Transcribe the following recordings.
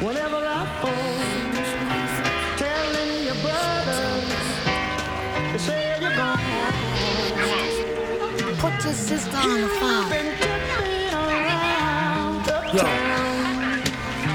Whenever I fall, telling your brothers, they say you're gone. Put your sister on the phone. Been tripping around the Yo,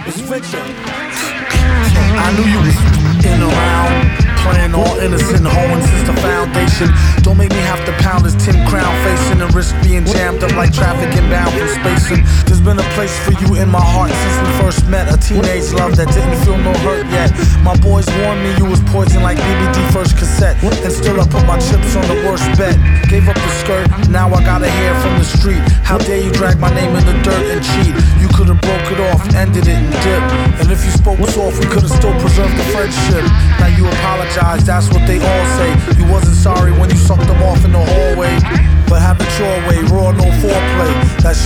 it's Victor. I knew you was in around. Playing all innocent, hoeing since the foundation. Don't make me have to pound this tin crown facing and risk being jammed up like traffic inbound from spacing. Been a place for you in my heart since we first met. A teenage love that didn't feel no hurt yet. My boys warned me you was poison like BBD first cassette. And still I put my chips on the worst bet. Gave up the skirt, now I gotta hear from the street. How dare you drag my name in the dirt and cheat? You could've broke it off, ended it and dipped. And if you spoke soft, we could've still preserved the friendship. Now you apologize, that's what they all say. You wasn't sorry when you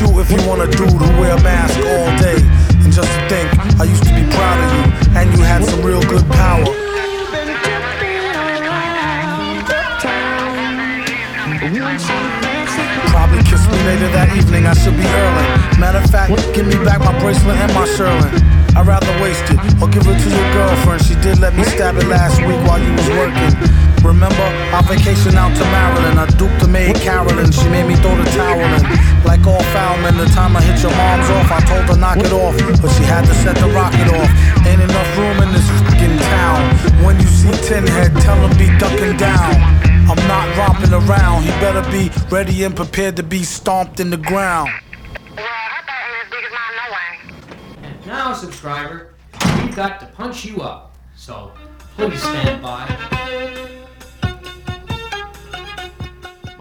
If you want a dude who wear a mask all day. And just to think, I used to be proud of you, and you had some real good power. Probably kiss me later that evening, I should be early. Matter of fact, give me back my bracelet and my Sherlin. I'd rather waste it or give it to your girlfriend. She did let me stab it last week while you was working. Remember our vacation out to Maryland? I duped the maid Carolyn. She made me throw the the time I hit your mom's off, I told her knock it off, but she had to set the rocket off. Ain't enough room in this fucking town. When you see Tin Head, tell him be ducking down. I'm not romping around. He better be ready and prepared to be stomped in the ground. Well, her butt ain't as big as mine, no way. And now, subscriber, we've got to punch you up. So please stand by.